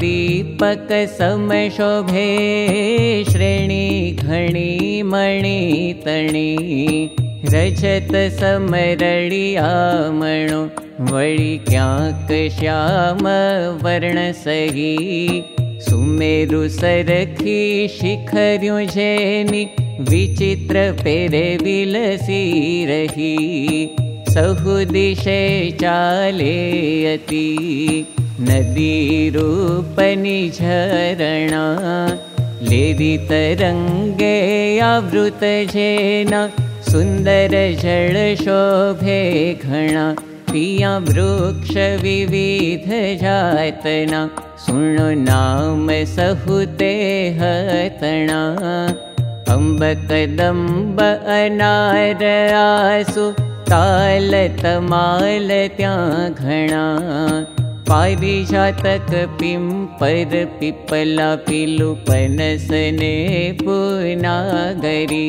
दीपक सम शोभे श्रेणी घणी मणि रजत क्याक श्याम वर्ण सही। सुमेरु सरखी शिखर्यु जेनि विचित्र पेरे विलसी रही। सहु दिशे चाले अति नदी रूपनि झरणा लेदि तरङ्गे आवृत जेना सुन्दर शोभे घणा पिया वृक्ष विविध जातना कदम्ब अनार आसु ताल तमाल त्या घणा पारिजातक पिम्पर पिपला पिलु पनसने पुनागरी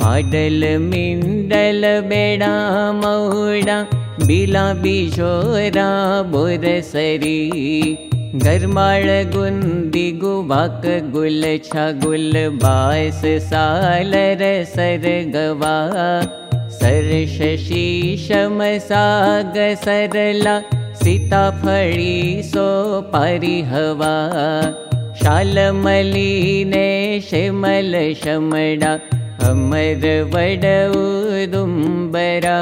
पाडल मिंडल बेडा मौडा बोरसरी। गरमाळ गुंदी गुवाक गुल छा गुल बास सालर सरगवा सरश शीशम साग सरला सीताफळी सो पारी हवा शालमलीने शेमल शमडा अमर उदुंबरा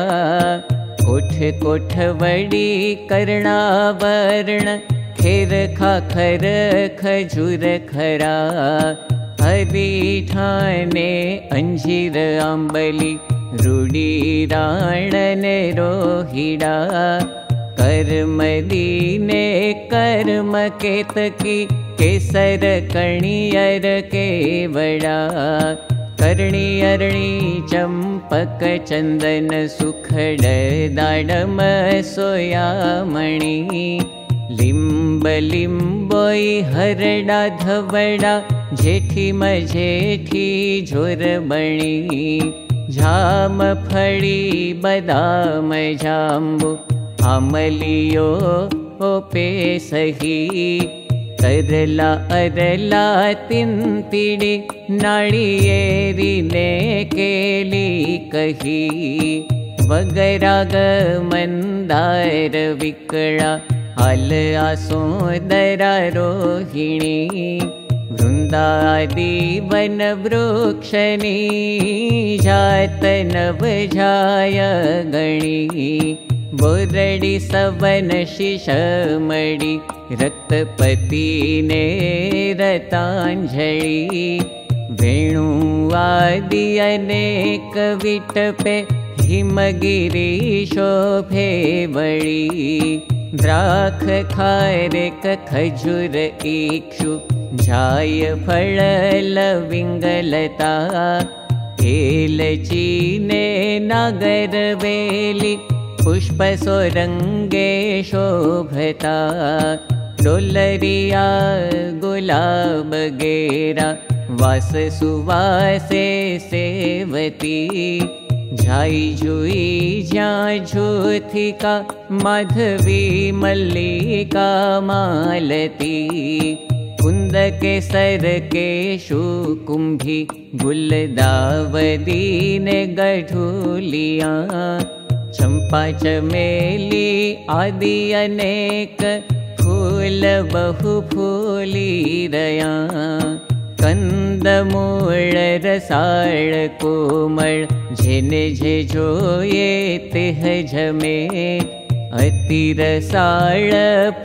कोठ कोठ वडी कर्णावर्ण खेर खाखर खजूर खरा हरी ठाणे अंजीर आंबली रूडी राणन रोहिडा कर्म दीने कर्म केतकी केसर कणियर केवडा। कर्णियर्णी चम्पक चन्दन सुखड दाडम सोयामणि। लिम्ब लिम्बोई हरडा धवडा जेठी मजेठी झोरबणी झाम फळी बदाम जाम्बु आमलियो ओपे सही। तरला अरला तिन्तिडी नाळियेरी ने केली कही। वगराग मंदार विकळा हाल आसोदरा रोहिणी। वृन्दादि वन वृक्षनी जात नव जाय गणी बोरडी सवन शिशमणि रक्तपतिने रताञ्जलि वेणु आदि अनेक विटपे हिमगिरि शोभे वळि खजुर इक्षु जाय लविङ्गलता एलचीने नागर वेली पुष्पसोरङ्गे शोभता डोलरिया गुलाब गेरा वास सुवासे सेवती झाई ज्या झूथिका माधवी मल्लिका मालती कुंद के सर के शुकुंभी गुलदावदी ने गढूलिया चंपा चमेली आदि अनेक फूल बहु फूली रया कंद मूळ रसाळ तेह जमे अतिरसाळ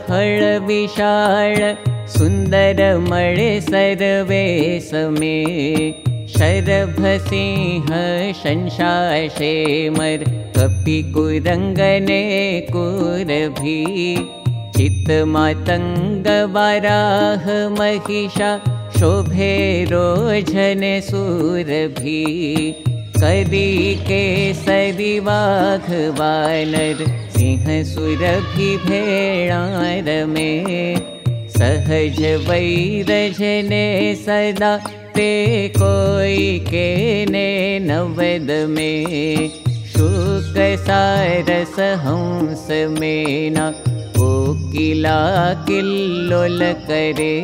फळ विशाळ सुन्दर मळे सर्वे समे शरभ सिंह शंशाशेमर कपि कुरङ्गने कुरभी चित्त महिषा शोभे रोजने सुरभि कदी के सदी वाघ वानर सिंह सुरभि भेणार में सहज वैरजने सदा ते कोई के ने नवद में। हंस में ना कोकिला किल्लोल करे।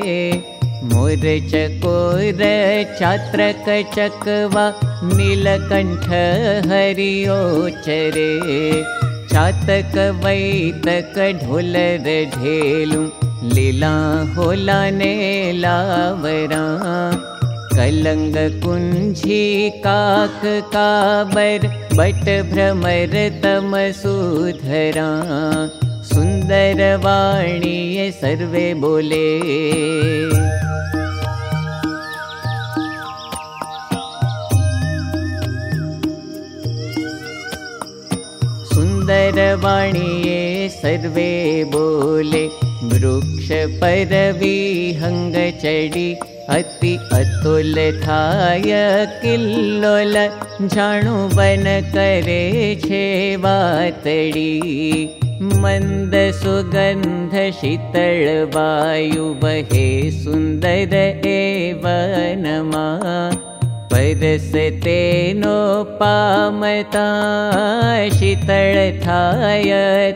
मोर चकोर चात्रक चकवा नीलकण्ठ हरियो चातक वैतक ढोलर ढेलु लीला ने लावरा कलंग कुंजी काक काबर बट भ्रमर तम सुधरा सुंदर वाणी सर्वे बोले। वाणी सर्वे बोले वृक्ष चडी अति अतुल थाय किल्लोल जाणु बन करे मंद सुगंध शीतल वायु बहे सुंदर एवनमा परसते नो पामता शीतल थाय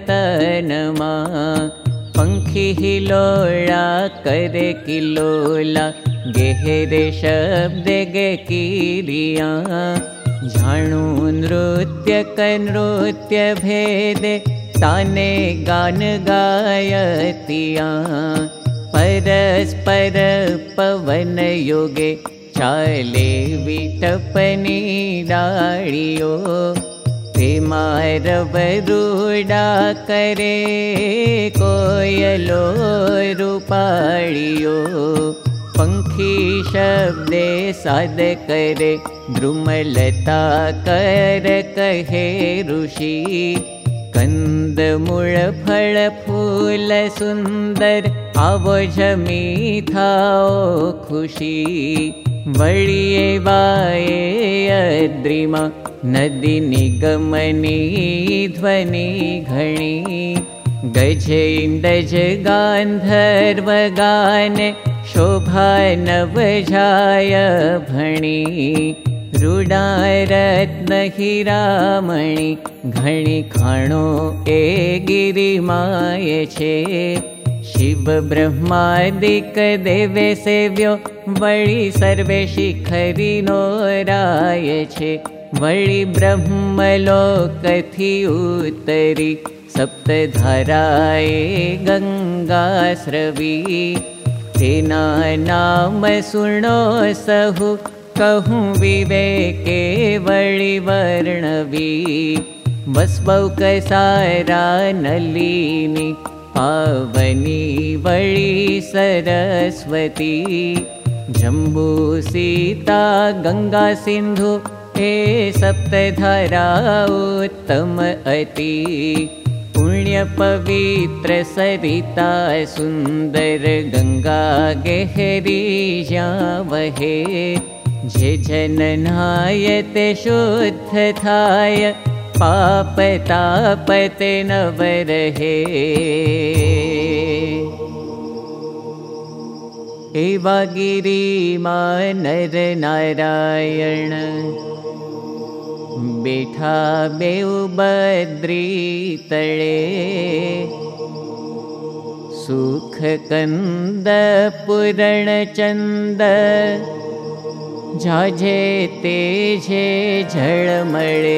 तनमा पंखी हिलोळा करे किलोला गेहरे शब्द गे किरिया झाणु नृत्य कनृत्य भेदे ताने गान गायतिया. परस्पर पवन योगे चाले विटपनी डाळियो मारवरुडा करे कोयलो रूपाळियो पंखी शब्दे साद करे द्रुमलता कर कहे ऋषि। मूळ फळ फूल सुंदर आवो जमी खुशी वळिये वाये अद्रिमा नदी निगमनी ध्वनि घणी। गजेन्दज गान्धर्व गान शोभा नवजाय भणी रुडारत्न हिरामणि घणि खाणो ए गिरिमाय छे शिव ब्रह्मादिक देवे सेव्यो वळि सर्वे शिखरि नो राय वळि ब्रह्मलोकथि उत्तरि सप्तधाराय गङ्गास्रवी। तेना नाम सुनो सहु कहूँ विवेके वळि वर्णवी। बस्बौ कसारा नलिनी पावनी वळि सरस्वती जम्बू सीता गङ्गा सिन्धु हे सप्तधारा उत्तम अति। पुण्यपवित्र सरिता सुन्दर गङ्गा गेहरी वहे जे जननायते शुद्ध थाय पाप तापते नवरहे एवा गिरी नर नारायण बेठा बेउ बद्री तळे। सुख कंद झळमळे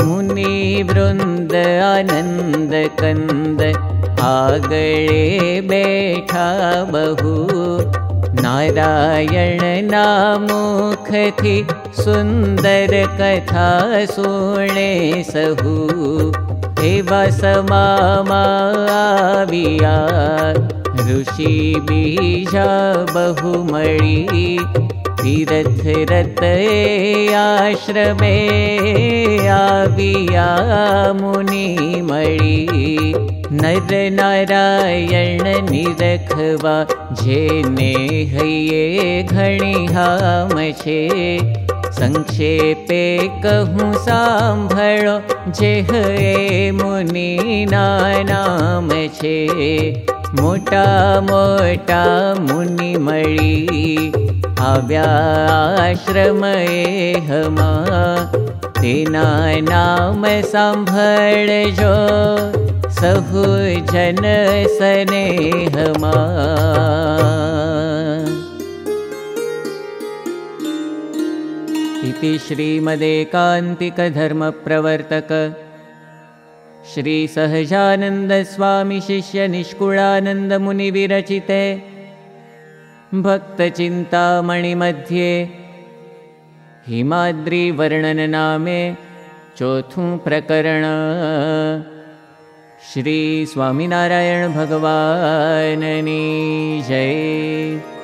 मुनि वृंद आनंद कंद आगळे बैठा बहु। नारायण सुन्दर कथा सुणे सहु। एव समाविया ऋषि बीजा बहुमणि तीरथ रत आश्रमे मुनि मणि। नर नारायण निरखवा जेने हये हाम छे संक्षेपे कहूँ सांभळो जे हे मुनि नाम छे मोटा मोटा मुनि आव्या आश्रम हमा तेना नाम सांभळजो सहु जन स्नेहमा। इति श्रीमदेकान्तिकधर्मप्रवर्तक श्रीसहजानन्दस्वामिशिष्यनिष्कुळानन्दमुनिविरचिते भक्तचिन्तामणिमध्ये हिमाद्रिवर्णननामे चौथुं प्रकरण श्रीस्वामिनारायणभगवाननी जय